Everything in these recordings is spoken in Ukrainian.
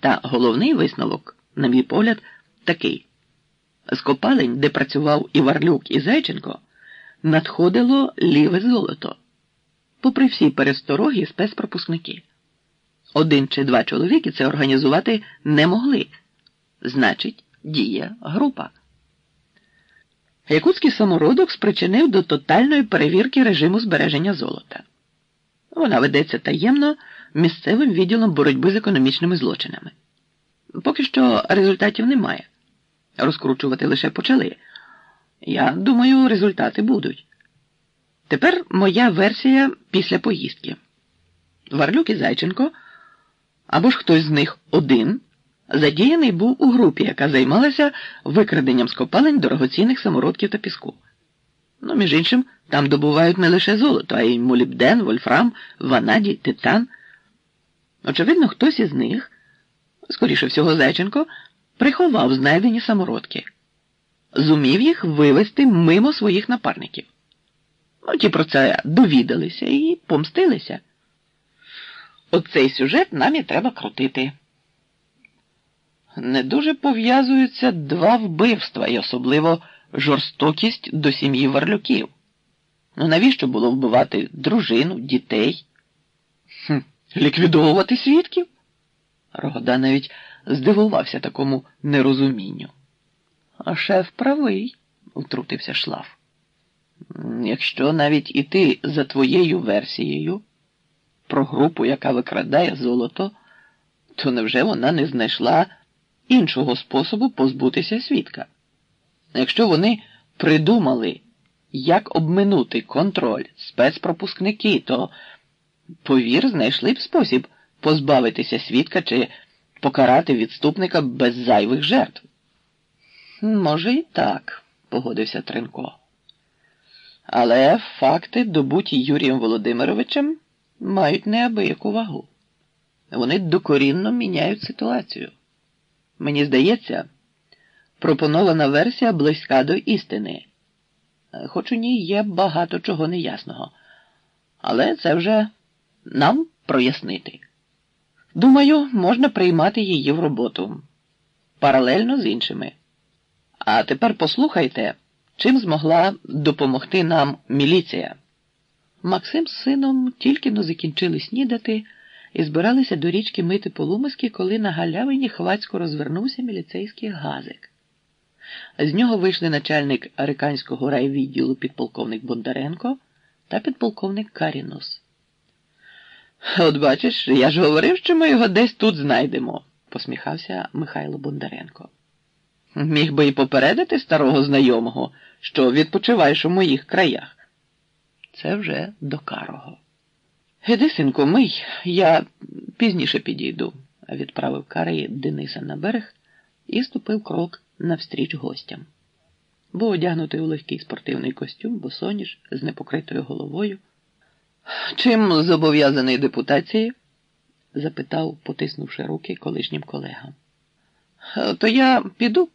Та головний висновок, на мій погляд, такий: з копалень, де працював і Варлюк, і Зайченко, надходило ліве золото, попри всі перестороги спецпропускники. Один чи два чоловіки це організувати не могли. Значить, діє група. Якутський самородок спричинив до тотальної перевірки режиму збереження золота. Вона ведеться таємно місцевим відділом боротьби з економічними злочинами. Поки що результатів немає. Розкручувати лише почали. Я думаю, результати будуть. Тепер моя версія після поїздки. Варлюк і Зайченко або ж хтось з них один задіяний був у групі, яка займалася викраденням з копалень дорогоцінних самородків та піску. Ну, між іншим, там добувають не лише золото, а й молібден, вольфрам, ванадій, титан. Очевидно, хтось із них, скоріше всього, Зайченко, приховав знайдені самородки, зумів їх вивести мимо своїх напарників. Ну, ті про це довідалися і помстилися. Оцей сюжет нам і треба крутити. Не дуже пов'язуються два вбивства і особливо жорстокість до сім'ї Варлюків. Ну навіщо було вбивати дружину, дітей? Хм, Ліквідовувати свідків? Рогода навіть здивувався такому нерозумінню. А шеф правий, втрутився шлаф. Якщо навіть іти за твоєю версією про групу, яка викрадає золото, то невже вона не знайшла іншого способу позбутися свідка? Якщо вони придумали, як обминути контроль спецпропускники, то, повір, знайшли б спосіб позбавитися свідка чи покарати відступника без зайвих жертв. Може, і так, погодився Тренко. Але факти, добуті Юрієм Володимировичем, мають неабияку вагу. Вони докорінно міняють ситуацію. Мені здається, пропонована версія близька до істини, хоч у ній є багато чого неясного. Але це вже нам прояснити. Думаю, можна приймати її в роботу паралельно з іншими. А тепер послухайте, чим змогла допомогти нам міліція. Максим з сином тільки но закінчили снідати і збиралися до річки мити полумиски, коли на галявині хвацько розвернувся міліцейський газик. З нього вийшли начальник Ариканського райвідділу підполковник Бондаренко та підполковник Карінус. От бачиш, я ж говорив, що ми його десь тут знайдемо, посміхався Михайло Бондаренко. Міг би і попередити старого знайомого, що відпочиваєш у моїх краях. Це вже до карого. Іди, синку, мий, я пізніше підійду, відправив Карий Дениса на берег і ступив крок навстріч гостям. Був одягнутий у легкий спортивний костюм, босоніж з непокритою головою. Чим зобов'язаний депутації? запитав, потиснувши руки колишнім колегам. То я піду,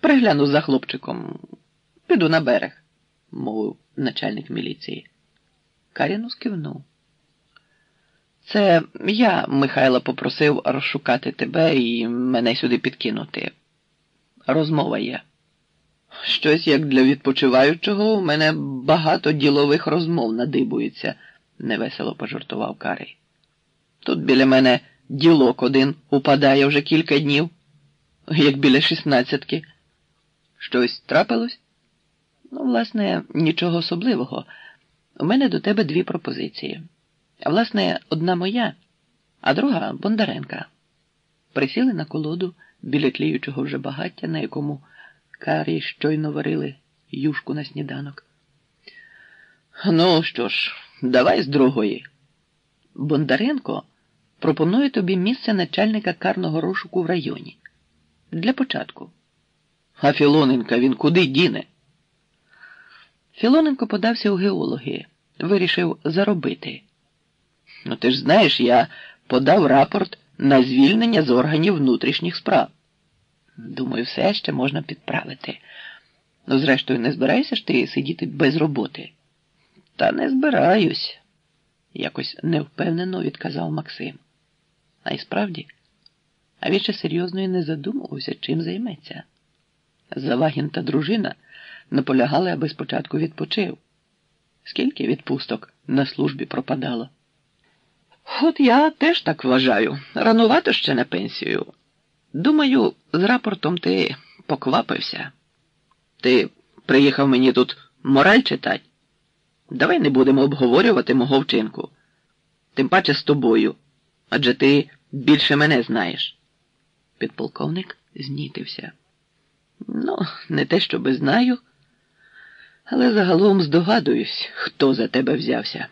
пригляну за хлопчиком, піду на берег, мовив начальник міліції. Карінус кивнув. Це я, Михайло, попросив розшукати тебе і мене сюди підкинути. Розмова є. Щось як для відпочиваючого у мене багато ділових розмов надибується, невесело пожартував Карий. Тут біля мене ділок один упадає вже кілька днів, як біля шістнадцятки. Щось трапилось? Ну, власне, нічого особливого. У мене до тебе дві пропозиції. Власне, одна моя, а друга Бондаренка. Присіли на колоду біля тліючого вже багаття, на якому карі щойно варили юшку на сніданок. Ну що ж, давай з другої. Бондаренко пропонує тобі місце начальника карного розшуку в районі. Для початку. А Філоненка він куди діне? Філоненко подався у геологи, вирішив заробити. Ну, ти ж знаєш, я подав рапорт на звільнення з органів внутрішніх справ. Думаю, все ще можна підправити. Ну, зрештою, не збираєшся ж ти сидіти без роботи? Та не збираюсь, якось невпевнено відказав Максим. А й справді, А він ще серйозно і не задумувався, чим займеться. Завагін та дружина наполягали, аби спочатку відпочив. Скільки відпусток на службі пропадало? От я теж так вважаю. Ранувато ще на пенсію. Думаю, з рапортом ти поквапився. Ти приїхав мені тут мораль читати. Давай не будемо обговорювати мого вчинку. Тим паче з тобою, адже ти більше мене знаєш. Підполковник знітився. Ну, не те, щоби знаю, але загалом здогадуюсь, хто за тебе взявся.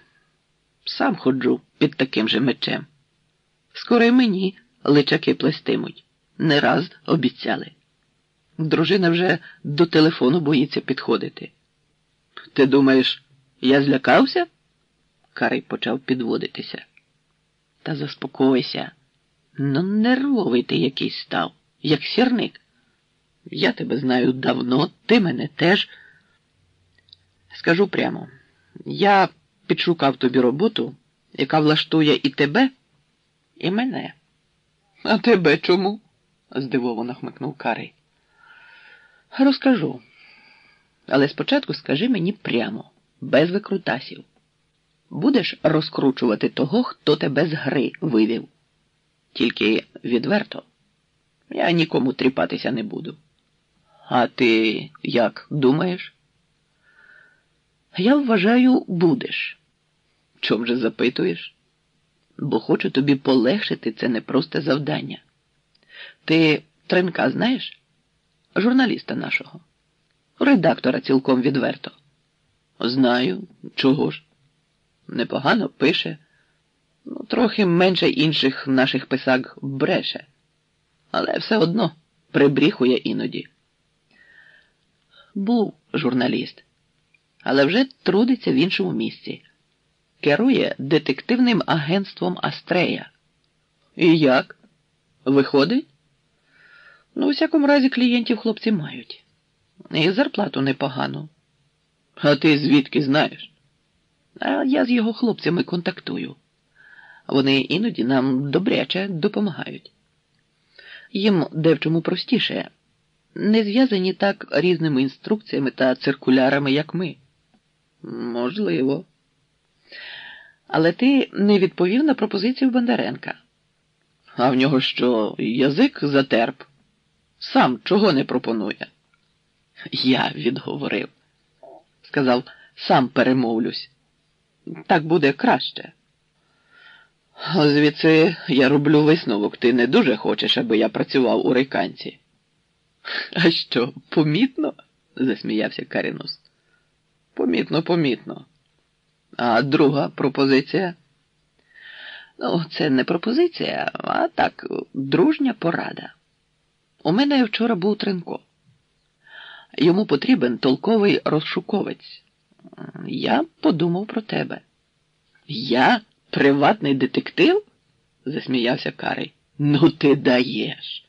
Сам ходжу під таким же мечем. Скоро й мені личаки плестимуть. Не раз обіцяли. Дружина вже до телефону боїться підходити. Ти думаєш, я злякався? Карий почав підводитися. Та заспокойся. Ну, нервовий ти якийсь став, як сірник. Я тебе знаю давно, ти мене теж. Скажу прямо, я підшукав тобі роботу, яка влаштує і тебе, і мене. А тебе чому? Здивовано хмикнув Карий. Розкажу. Але спочатку скажи мені прямо, без викрутасів. Будеш розкручувати того, хто тебе з гри вивів. Тільки відверто. Я нікому тріпатися не буду. А ти як думаєш? Я вважаю, будеш. Чом же запитуєш? Бо хочу тобі полегшити це непросте завдання. Ти Тренка знаєш? Журналіста нашого, редактора цілком відверто. Знаю, чого ж. Непогано пише, ну, трохи менше інших наших писак бреше, але все одно прибріхує іноді. Був журналіст, але вже трудиться в іншому місці. Керує детективним агентством Астрея. І як? Виходить? Ну, у всякому разі, клієнтів хлопці мають. І зарплату непогану. А ти звідки знаєш? А я з його хлопцями контактую. Вони іноді нам добряче допомагають. Їм де в чому простіше, не зв'язані так різними інструкціями та циркулярами, як ми. Можливо. Але ти не відповів на пропозицію Бондаренка. А в нього що, язик затерп? Сам чого не пропонує? Я відговорив. Сказав, сам перемовлюсь. Так буде краще. Звідси я роблю висновок. Ти не дуже хочеш, аби я працював у рейканці. А що, помітно? засміявся Карінус. Помітно, помітно. А друга пропозиція? Ну, це не пропозиція, а так, дружня порада. У мене вчора був Тренко. Йому потрібен толковий розшуковець. Я подумав про тебе. Я приватний детектив? засміявся Карий. Ну, ти даєш.